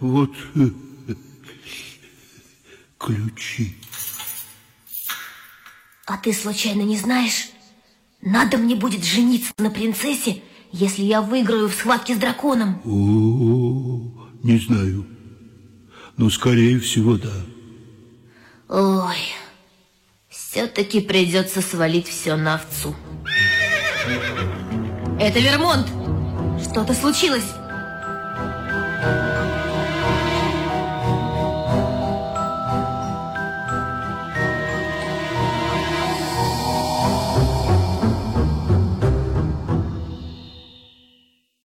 Вот ключи. А ты случайно не знаешь, надо мне будет жениться на принцессе, если я выиграю в схватке с драконом? О, не знаю. Но, скорее всего, да. Ой, все-таки придется свалить все на овцу. Это Вермонт! Что-то случилось?